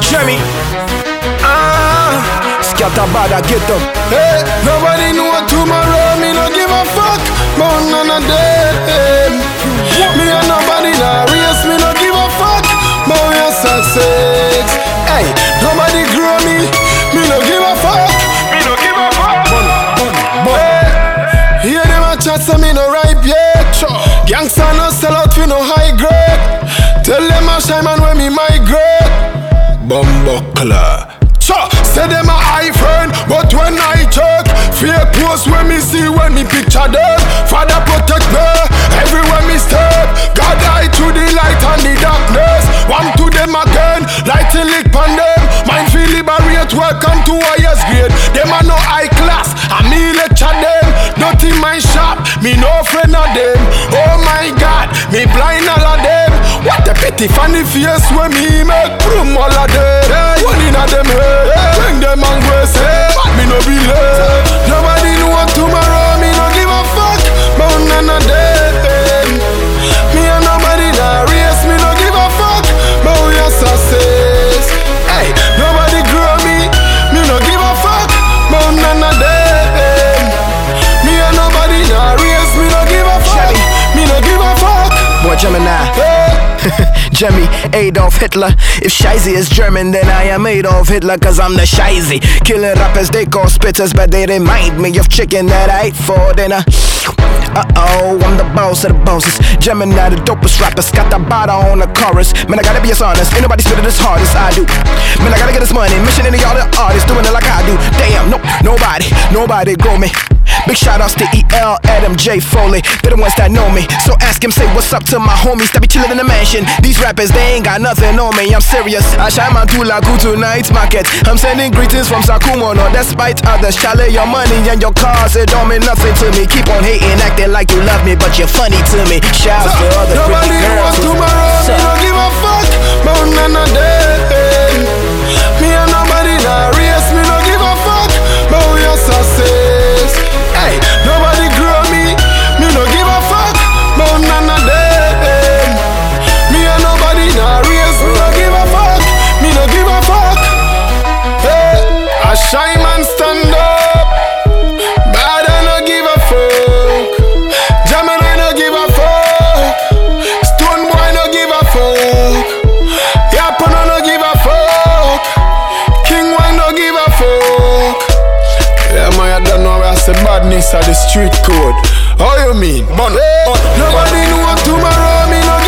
Jeremy. Ah, Scatterbada, get them. Hey, nobody know tomorrow. Me no give a fuck about none of them. Me and nobody nah race. Me no give a fuck about your success. Hey, nobody grow me. Me no give a fuck. Me no give a fuck. Hey, hear them a chat, so me no ripe yet. Gangsta no sell out for no high grade. Tell them a shine man when me migrate. Bumbuckler. Cha, say them a high friend, but when I check, fake post when me see when me picture them. Father protect me, everywhere me step. God eye to the light and the darkness. One to them again, light till lick pan them. Mind feel liberate, welcome to highest grade. Them are no high class, I me lecture them. Not in my shop, me no friend of them. Oh my God, me blind all of them. What a pity funny face when me make broom all of them. One in a them head, bring them and grace. But me no be late. Nobody know what tomorrow. Me no give a fuck about none of them. Me and nobody nah race. Me no give a fuck about your success. Hey, nobody grow me. Me no give a fuck about none of them. Me and nobody nah race. Me no give a fuck. Me no give a fuck. Boy, Gemini. Hey. Jemmy, Adolf Hitler. If Shizy is German, then I am Adolf Hitler, cause I'm the Shizy. Killing rappers, they call spitters, but they remind me of chicken that I ate for dinner. Uh oh, I'm the boss of the bosses. Gemini, the dopest rappers, got the bottle on the chorus. Man, I gotta be as honest, ain't nobody spitting as hard as I do. Man, I gotta get this money, mission into y'all the artists, doing it like I do. Damn, no, nobody, nobody grow me. Big shout outs to EL, Adam, J. Foley. They're the ones that know me. So ask him, say what's up to my homies that be chillin' in the mansion. These rappers, they ain't got nothing on me. I'm serious. I shine my tula go tonight's market. I'm sending greetings from Sakumo, no, despite others. Chale, your money and your cars, it don't mean nothing to me. Keep on hating, acting like you love me, but you're funny to me. Shouts to all the Nobody pretty girls. wants tomorrow. Me no give a fuck about none of them. say madness of the street code. How you mean? Man, man, uh, nobody know tomorrow, me no